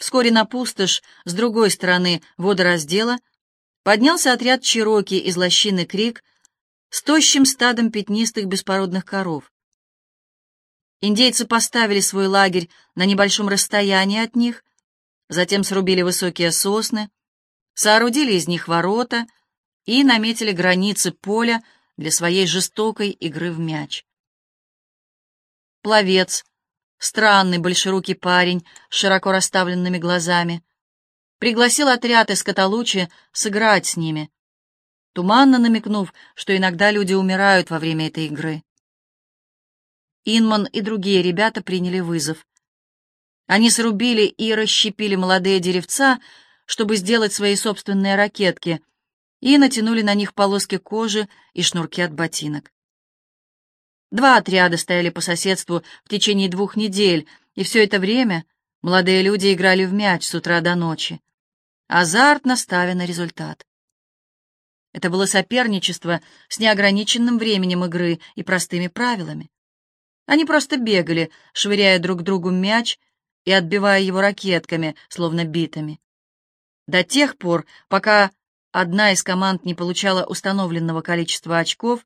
Вскоре на пустошь с другой стороны водораздела поднялся отряд Чироки из лощины Крик с тощим стадом пятнистых беспородных коров. Индейцы поставили свой лагерь на небольшом расстоянии от них, затем срубили высокие сосны, соорудили из них ворота и наметили границы поля для своей жестокой игры в мяч. Пловец, странный большерукий парень с широко расставленными глазами, пригласил отряд из Каталучи сыграть с ними, туманно намекнув, что иногда люди умирают во время этой игры. Инман и другие ребята приняли вызов. Они срубили и расщепили молодые деревца, чтобы сделать свои собственные ракетки, и натянули на них полоски кожи и шнурки от ботинок. Два отряда стояли по соседству в течение двух недель, и все это время молодые люди играли в мяч с утра до ночи, азартно ставя на результат. Это было соперничество с неограниченным временем игры и простыми правилами. Они просто бегали, швыряя друг другу мяч и отбивая его ракетками, словно битами. До тех пор, пока одна из команд не получала установленного количества очков,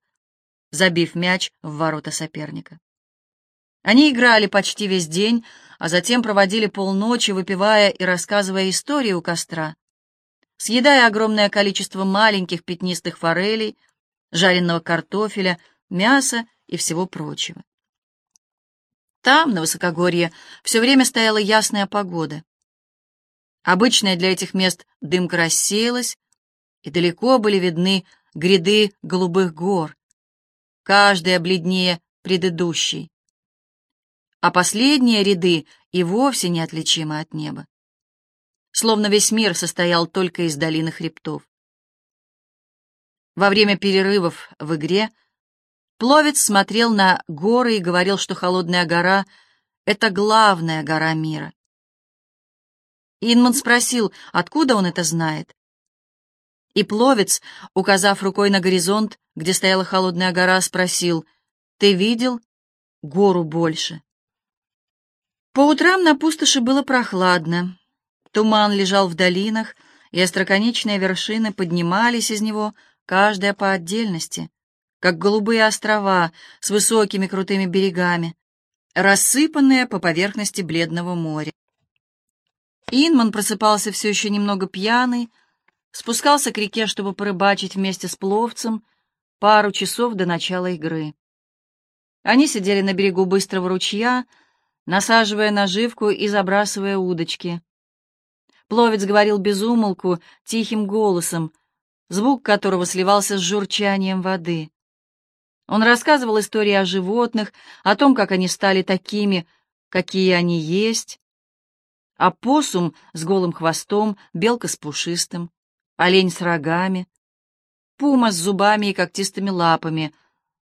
забив мяч в ворота соперника. Они играли почти весь день, а затем проводили полночи, выпивая и рассказывая истории у костра, съедая огромное количество маленьких пятнистых форелей, жареного картофеля, мяса и всего прочего. Там, на высокогорье, все время стояла ясная погода. Обычная для этих мест дымка рассеялась, и далеко были видны гряды голубых гор, каждая бледнее предыдущей, а последние ряды и вовсе неотличимы от неба. Словно весь мир состоял только из долины хребтов. Во время перерывов в игре Пловец смотрел на горы и говорил, что Холодная гора — это главная гора мира. Инман спросил, откуда он это знает. И пловец, указав рукой на горизонт, где стояла холодная гора, спросил, «Ты видел гору больше?» По утрам на пустоши было прохладно. Туман лежал в долинах, и остроконечные вершины поднимались из него, каждая по отдельности, как голубые острова с высокими крутыми берегами, рассыпанные по поверхности бледного моря. Инман просыпался все еще немного пьяный, спускался к реке, чтобы порыбачить вместе с пловцем пару часов до начала игры. Они сидели на берегу быстрого ручья, насаживая наживку и забрасывая удочки. Пловец говорил без умолку, тихим голосом, звук которого сливался с журчанием воды. Он рассказывал истории о животных, о том, как они стали такими, какие они есть, опоссум с голым хвостом, белка с пушистым олень с рогами, пума с зубами и когтистыми лапами,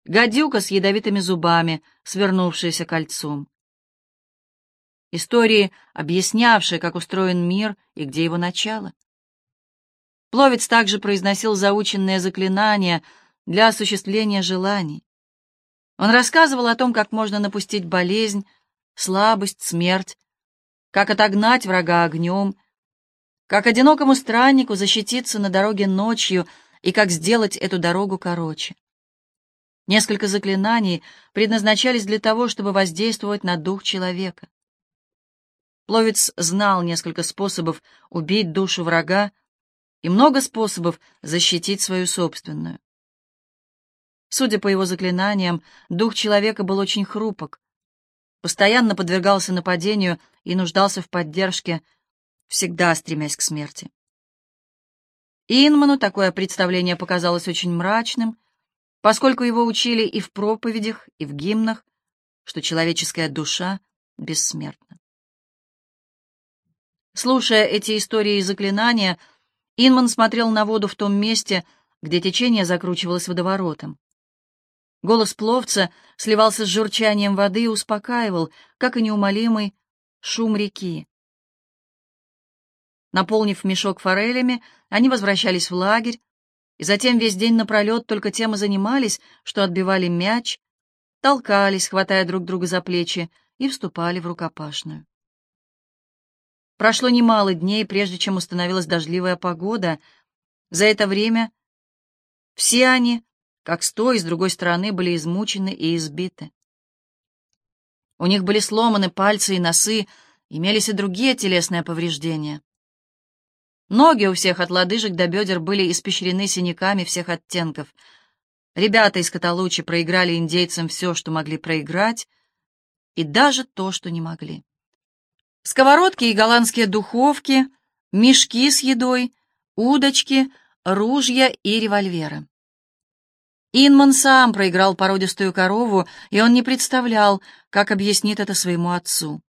гадюка с ядовитыми зубами, свернувшаяся кольцом. Истории, объяснявшие, как устроен мир и где его начало. Пловец также произносил заученные заклинания для осуществления желаний. Он рассказывал о том, как можно напустить болезнь, слабость, смерть, как отогнать врага огнем, как одинокому страннику защититься на дороге ночью и как сделать эту дорогу короче. Несколько заклинаний предназначались для того, чтобы воздействовать на дух человека. Пловец знал несколько способов убить душу врага и много способов защитить свою собственную. Судя по его заклинаниям, дух человека был очень хрупок, постоянно подвергался нападению и нуждался в поддержке всегда стремясь к смерти. Инману такое представление показалось очень мрачным, поскольку его учили и в проповедях, и в гимнах, что человеческая душа бессмертна. Слушая эти истории и заклинания, Инман смотрел на воду в том месте, где течение закручивалось водоворотом. Голос пловца сливался с журчанием воды и успокаивал, как и неумолимый шум реки. Наполнив мешок форелями, они возвращались в лагерь, и затем весь день напролет только тем и занимались, что отбивали мяч, толкались, хватая друг друга за плечи, и вступали в рукопашную. Прошло немало дней, прежде чем установилась дождливая погода. За это время все они, как с той и с другой стороны, были измучены и избиты. У них были сломаны пальцы и носы, имелись и другие телесные повреждения. Ноги у всех от лодыжек до бедер были испещрены синяками всех оттенков. Ребята из Каталучи проиграли индейцам все, что могли проиграть, и даже то, что не могли. Сковородки и голландские духовки, мешки с едой, удочки, ружья и револьверы. Инман сам проиграл породистую корову, и он не представлял, как объяснит это своему отцу.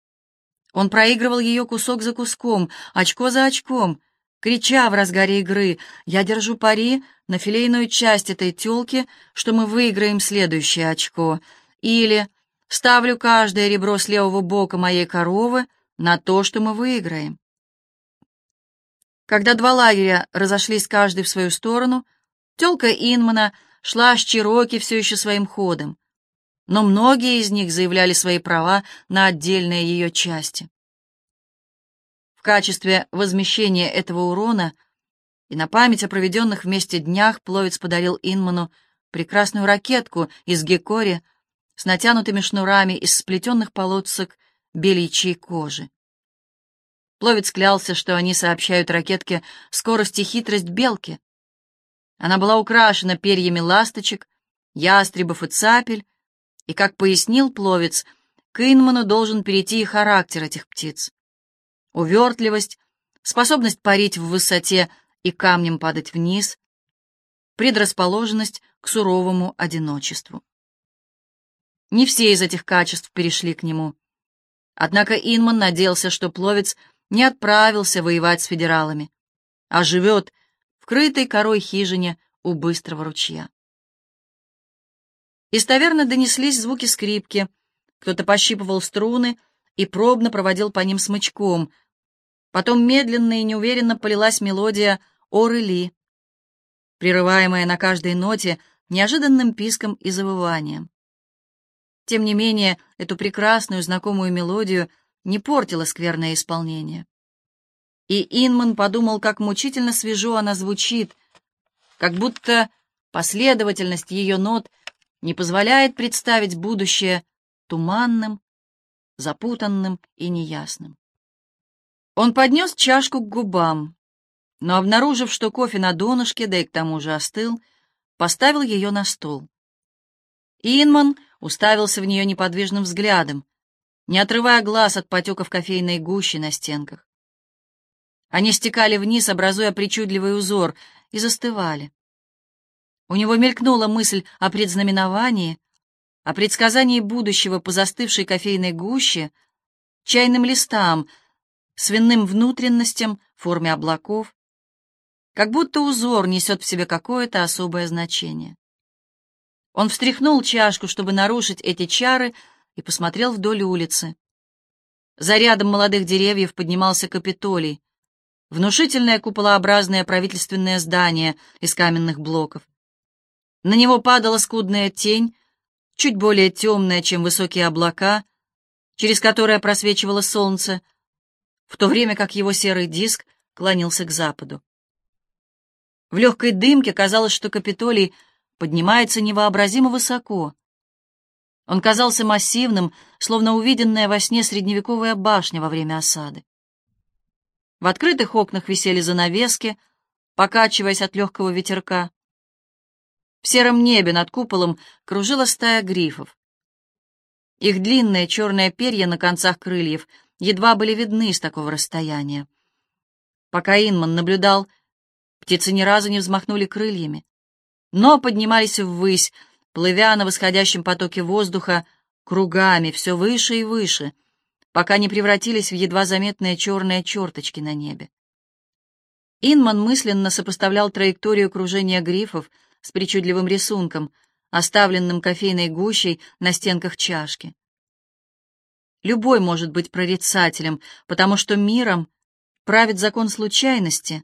Он проигрывал ее кусок за куском, очко за очком, крича в разгаре игры «Я держу пари на филейную часть этой тёлки, что мы выиграем следующее очко», или «Ставлю каждое ребро с левого бока моей коровы на то, что мы выиграем». Когда два лагеря разошлись каждый в свою сторону, тёлка Инмана шла с Чироки все еще своим ходом, но многие из них заявляли свои права на отдельные ее части качестве возмещения этого урона и на память о проведенных вместе днях Пловец подарил Инману прекрасную ракетку из гекори с натянутыми шнурами из сплетенных полосок беличьей кожи. Пловец клялся, что они сообщают ракетке скорость и хитрость белки. Она была украшена перьями ласточек, ястребов и цапель, и, как пояснил Пловец, к Инману должен перейти и характер этих птиц увертливость, способность парить в высоте и камнем падать вниз, предрасположенность к суровому одиночеству. Не все из этих качеств перешли к нему. Однако Инман надеялся, что пловец не отправился воевать с федералами, а живет в крытой корой хижине у быстрого ручья. Из таверны донеслись звуки скрипки, кто-то пощипывал струны и пробно проводил по ним смычком — Потом медленно и неуверенно полилась мелодия «Оры прерываемая на каждой ноте неожиданным писком и завыванием. Тем не менее, эту прекрасную знакомую мелодию не портило скверное исполнение. И Инман подумал, как мучительно свежо она звучит, как будто последовательность ее нот не позволяет представить будущее туманным, запутанным и неясным. Он поднес чашку к губам, но, обнаружив, что кофе на донышке, да и к тому же остыл, поставил ее на стол. Инман уставился в нее неподвижным взглядом, не отрывая глаз от потеков кофейной гущи на стенках. Они стекали вниз, образуя причудливый узор, и застывали. У него мелькнула мысль о предзнаменовании, о предсказании будущего по застывшей кофейной гуще, чайным листам — свиным внутренностям форме облаков, как будто узор несет в себе какое-то особое значение. Он встряхнул чашку, чтобы нарушить эти чары, и посмотрел вдоль улицы. За рядом молодых деревьев поднимался Капитолий, внушительное куполообразное правительственное здание из каменных блоков. На него падала скудная тень, чуть более темная, чем высокие облака, через которые просвечивало солнце, в то время как его серый диск клонился к западу. В легкой дымке казалось, что Капитолий поднимается невообразимо высоко. Он казался массивным, словно увиденная во сне средневековая башня во время осады. В открытых окнах висели занавески, покачиваясь от легкого ветерка. В сером небе над куполом кружила стая грифов. Их длинные черные перья на концах крыльев — едва были видны с такого расстояния. Пока Инман наблюдал, птицы ни разу не взмахнули крыльями, но поднимались ввысь, плывя на восходящем потоке воздуха кругами все выше и выше, пока не превратились в едва заметные черные черточки на небе. Инман мысленно сопоставлял траекторию кружения грифов с причудливым рисунком, оставленным кофейной гущей на стенках чашки. Любой может быть прорицателем, потому что миром правит закон случайности.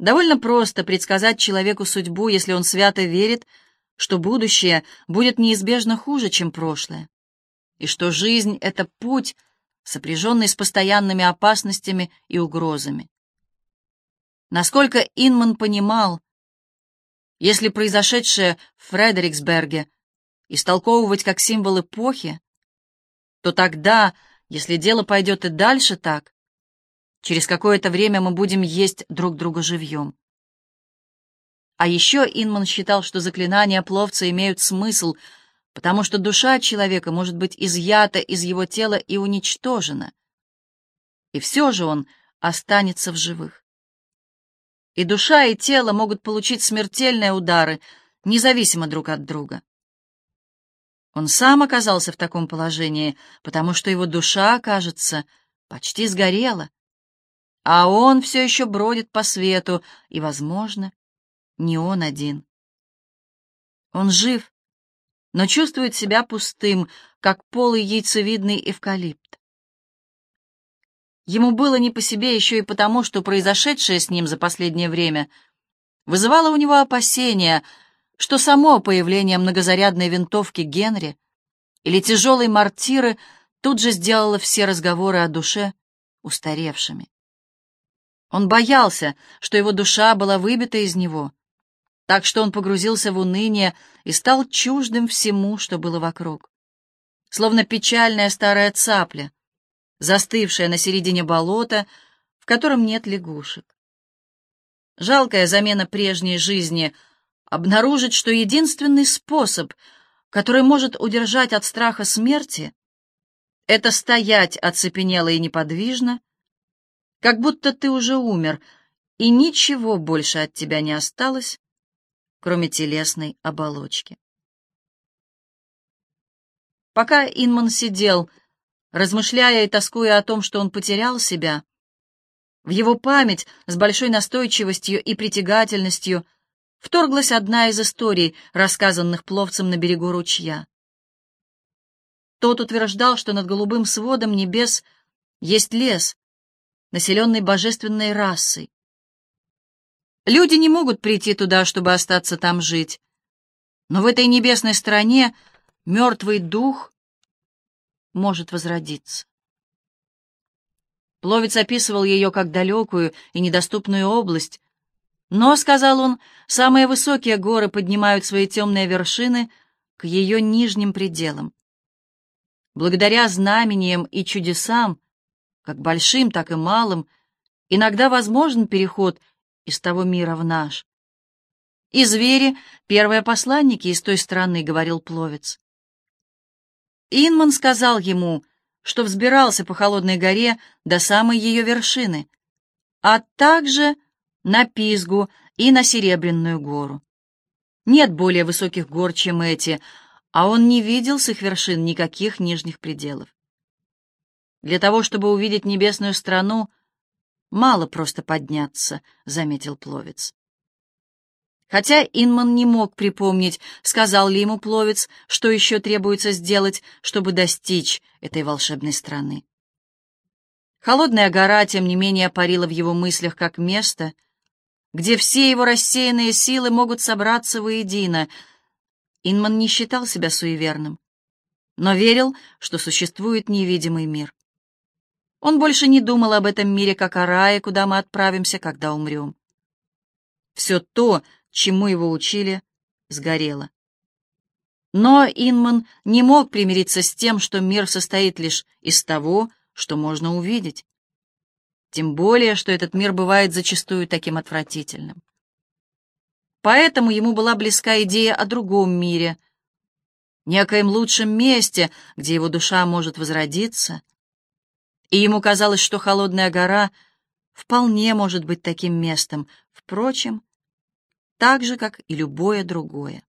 Довольно просто предсказать человеку судьбу, если он свято верит, что будущее будет неизбежно хуже, чем прошлое, и что жизнь — это путь, сопряженный с постоянными опасностями и угрозами. Насколько Инман понимал, если произошедшее в Фредериксберге истолковывать как символ эпохи, то тогда, если дело пойдет и дальше так, через какое-то время мы будем есть друг друга живьем. А еще Инман считал, что заклинания пловца имеют смысл, потому что душа человека может быть изъята из его тела и уничтожена. И все же он останется в живых. И душа, и тело могут получить смертельные удары, независимо друг от друга. Он сам оказался в таком положении, потому что его душа, кажется, почти сгорела, а он все еще бродит по свету, и, возможно, не он один. Он жив, но чувствует себя пустым, как полый яйцевидный эвкалипт. Ему было не по себе еще и потому, что произошедшее с ним за последнее время вызывало у него опасения, что само появление многозарядной винтовки Генри или тяжелой мортиры тут же сделало все разговоры о душе устаревшими. Он боялся, что его душа была выбита из него, так что он погрузился в уныние и стал чуждым всему, что было вокруг. Словно печальная старая цапля, застывшая на середине болота, в котором нет лягушек. Жалкая замена прежней жизни — обнаружить, что единственный способ, который может удержать от страха смерти, это стоять оцепенело и неподвижно, как будто ты уже умер, и ничего больше от тебя не осталось, кроме телесной оболочки. Пока Инман сидел, размышляя и тоскуя о том, что он потерял себя, в его память с большой настойчивостью и притягательностью вторглась одна из историй, рассказанных пловцем на берегу ручья. Тот утверждал, что над голубым сводом небес есть лес, населенный божественной расой, Люди не могут прийти туда, чтобы остаться там жить. Но в этой небесной стране мертвый дух может возродиться. Пловец описывал ее как далекую и недоступную область, но, сказал он, самые высокие горы поднимают свои темные вершины к ее нижним пределам. Благодаря знамениям и чудесам, как большим, так и малым, иногда возможен переход из того мира в наш. И звери — первые посланники из той страны, — говорил пловец. Инман сказал ему, что взбирался по холодной горе до самой ее вершины, а также на Пизгу и на Серебряную гору. Нет более высоких гор, чем эти, а он не видел с их вершин никаких нижних пределов. Для того, чтобы увидеть небесную страну, Мало просто подняться, — заметил пловец. Хотя Инман не мог припомнить, сказал ли ему пловец, что еще требуется сделать, чтобы достичь этой волшебной страны. Холодная гора, тем не менее, парила в его мыслях как место, где все его рассеянные силы могут собраться воедино. Инман не считал себя суеверным, но верил, что существует невидимый мир. Он больше не думал об этом мире как о рае, куда мы отправимся, когда умрем. Все то, чему его учили, сгорело. Но Инман не мог примириться с тем, что мир состоит лишь из того, что можно увидеть. Тем более, что этот мир бывает зачастую таким отвратительным. Поэтому ему была близка идея о другом мире, некоем лучшем месте, где его душа может возродиться — и ему казалось, что холодная гора вполне может быть таким местом, впрочем, так же, как и любое другое.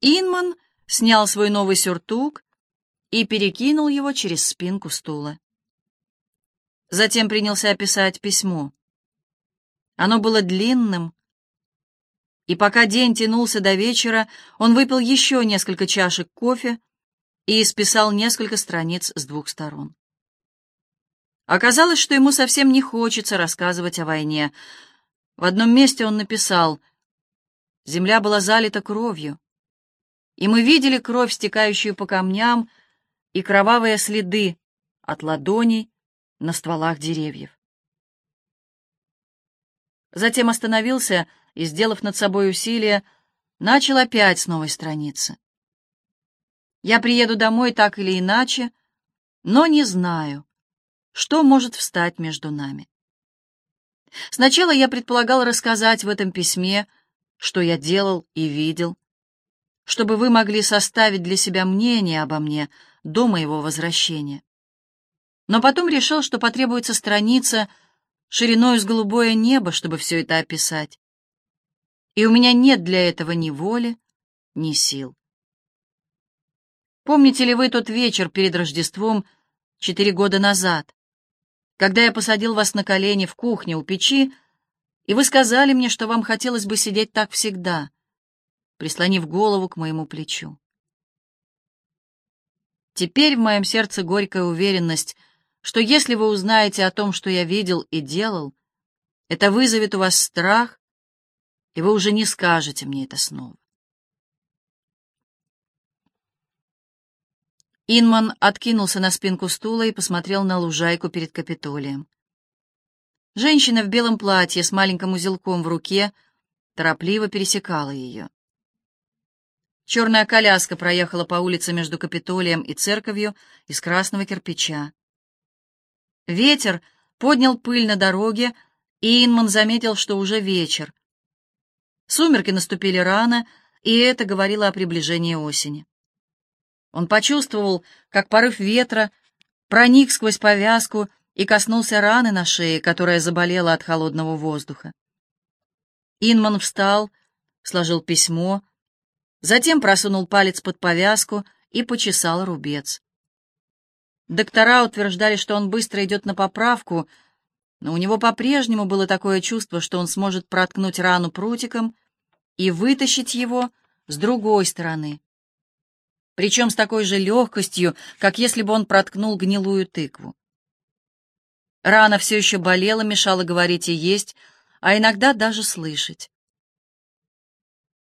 Инман снял свой новый сюртук и перекинул его через спинку стула. Затем принялся описать письмо. Оно было длинным, и пока день тянулся до вечера, он выпил еще несколько чашек кофе, и исписал несколько страниц с двух сторон. Оказалось, что ему совсем не хочется рассказывать о войне. В одном месте он написал «Земля была залита кровью, и мы видели кровь, стекающую по камням, и кровавые следы от ладоней на стволах деревьев. Затем остановился и, сделав над собой усилие, начал опять с новой страницы. Я приеду домой так или иначе, но не знаю, что может встать между нами. Сначала я предполагал рассказать в этом письме, что я делал и видел, чтобы вы могли составить для себя мнение обо мне до моего возвращения. Но потом решил, что потребуется страница шириной с голубое небо, чтобы все это описать. И у меня нет для этого ни воли, ни сил. Помните ли вы тот вечер перед Рождеством четыре года назад, когда я посадил вас на колени в кухне у печи, и вы сказали мне, что вам хотелось бы сидеть так всегда, прислонив голову к моему плечу. Теперь в моем сердце горькая уверенность, что если вы узнаете о том, что я видел и делал, это вызовет у вас страх, и вы уже не скажете мне это снова. Инман откинулся на спинку стула и посмотрел на лужайку перед Капитолием. Женщина в белом платье с маленьким узелком в руке торопливо пересекала ее. Черная коляска проехала по улице между Капитолием и церковью из красного кирпича. Ветер поднял пыль на дороге, и Инман заметил, что уже вечер. Сумерки наступили рано, и это говорило о приближении осени. Он почувствовал, как порыв ветра проник сквозь повязку и коснулся раны на шее, которая заболела от холодного воздуха. Инман встал, сложил письмо, затем просунул палец под повязку и почесал рубец. Доктора утверждали, что он быстро идет на поправку, но у него по-прежнему было такое чувство, что он сможет проткнуть рану прутиком и вытащить его с другой стороны причем с такой же легкостью, как если бы он проткнул гнилую тыкву. Рана все еще болела, мешала говорить и есть, а иногда даже слышать.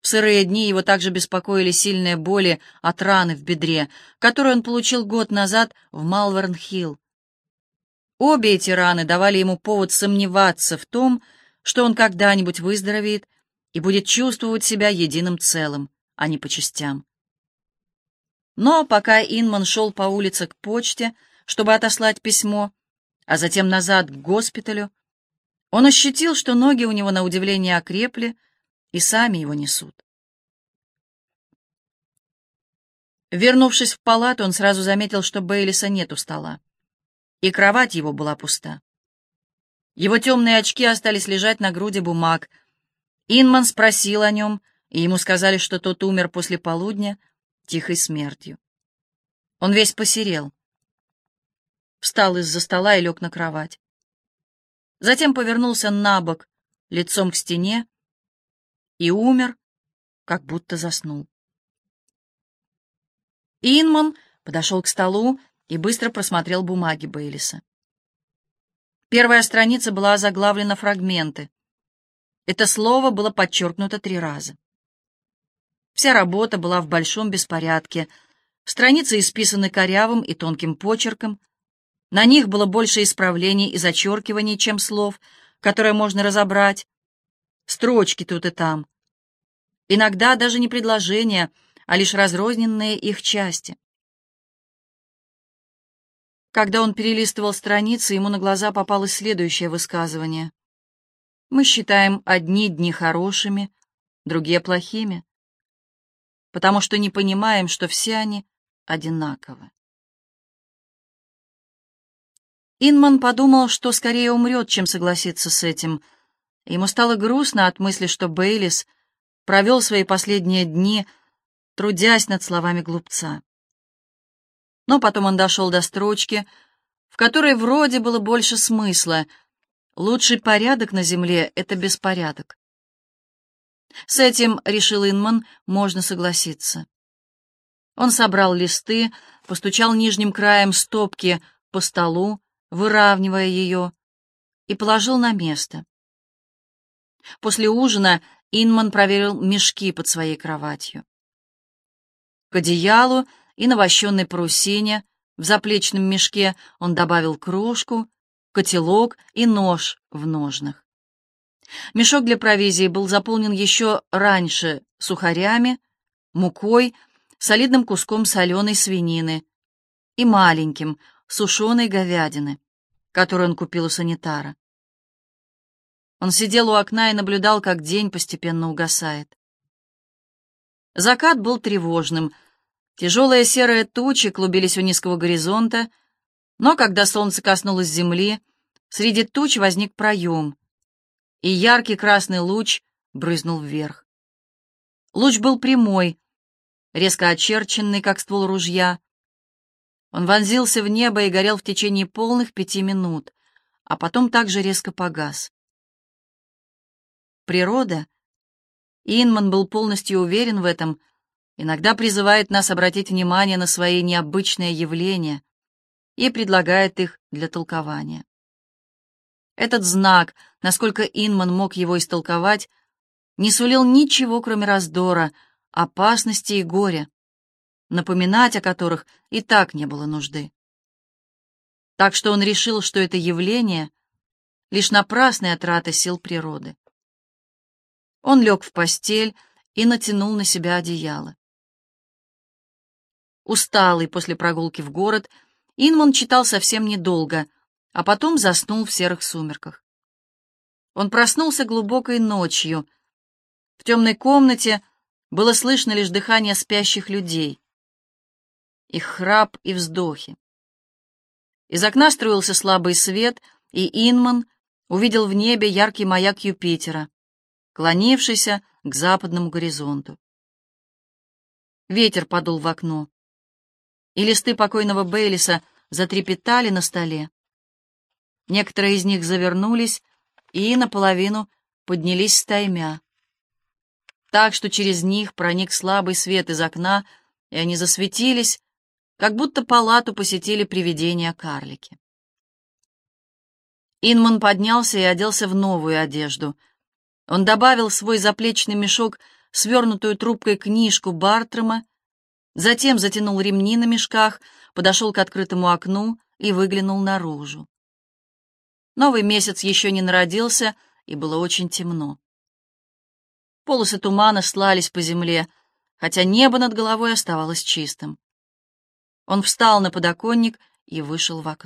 В сырые дни его также беспокоили сильные боли от раны в бедре, которую он получил год назад в Малверн-Хилл. Обе эти раны давали ему повод сомневаться в том, что он когда-нибудь выздоровеет и будет чувствовать себя единым целым, а не по частям. Но пока Инман шел по улице к почте, чтобы отослать письмо, а затем назад к госпиталю, он ощутил, что ноги у него на удивление окрепли и сами его несут. Вернувшись в палату, он сразу заметил, что Бейлиса нет у стола, и кровать его была пуста. Его темные очки остались лежать на груди бумаг. Инман спросил о нем, и ему сказали, что тот умер после полудня, тихой смертью. Он весь посерел. Встал из-за стола и лег на кровать. Затем повернулся на бок, лицом к стене, и умер, как будто заснул. Инман подошел к столу и быстро просмотрел бумаги Бейлиса. Первая страница была заглавлена «Фрагменты». Это слово было подчеркнуто три раза. Вся работа была в большом беспорядке. Страницы исписаны корявым и тонким почерком. На них было больше исправлений и зачеркиваний, чем слов, которые можно разобрать. Строчки тут и там. Иногда даже не предложения, а лишь разрозненные их части. Когда он перелистывал страницы, ему на глаза попалось следующее высказывание. «Мы считаем одни дни хорошими, другие плохими потому что не понимаем, что все они одинаковы. Инман подумал, что скорее умрет, чем согласится с этим. Ему стало грустно от мысли, что Бейлис провел свои последние дни, трудясь над словами глупца. Но потом он дошел до строчки, в которой вроде было больше смысла. Лучший порядок на земле — это беспорядок. С этим, решил Инман, можно согласиться. Он собрал листы, постучал нижним краем стопки по столу, выравнивая ее, и положил на место. После ужина Инман проверил мешки под своей кроватью. К одеялу и на вощенной парусине В заплечном мешке он добавил кружку, котелок и нож в ножнах. Мешок для провизии был заполнен еще раньше сухарями, мукой, солидным куском соленой свинины и маленьким, сушеной говядины, которую он купил у санитара. Он сидел у окна и наблюдал, как день постепенно угасает. Закат был тревожным. Тяжелые серые тучи клубились у низкого горизонта, но когда солнце коснулось земли, среди туч возник проем, и яркий красный луч брызнул вверх. Луч был прямой, резко очерченный, как ствол ружья. Он вонзился в небо и горел в течение полных пяти минут, а потом также резко погас. Природа Инман был полностью уверен в этом, иногда призывает нас обратить внимание на свои необычные явления и предлагает их для толкования. Этот знак, насколько Инман мог его истолковать, не сулил ничего, кроме раздора, опасности и горя, напоминать о которых и так не было нужды. Так что он решил, что это явление — лишь напрасная трата сил природы. Он лег в постель и натянул на себя одеяло. Усталый после прогулки в город, Инман читал совсем недолго, а потом заснул в серых сумерках. Он проснулся глубокой ночью. В темной комнате было слышно лишь дыхание спящих людей, их храп и вздохи. Из окна струился слабый свет, и Инман увидел в небе яркий маяк Юпитера, клонившийся к западному горизонту. Ветер подул в окно, и листы покойного Бейлиса затрепетали на столе. Некоторые из них завернулись и наполовину поднялись стаймя, так что через них проник слабый свет из окна, и они засветились, как будто палату посетили привидения карлики. Инман поднялся и оделся в новую одежду — он добавил в свой заплечный мешок свернутую трубкой книжку Бартрама, затем затянул ремни на мешках, подошел к открытому окну и выглянул наружу. Новый месяц еще не народился, и было очень темно. Полосы тумана слались по земле, хотя небо над головой оставалось чистым. Он встал на подоконник и вышел в окно.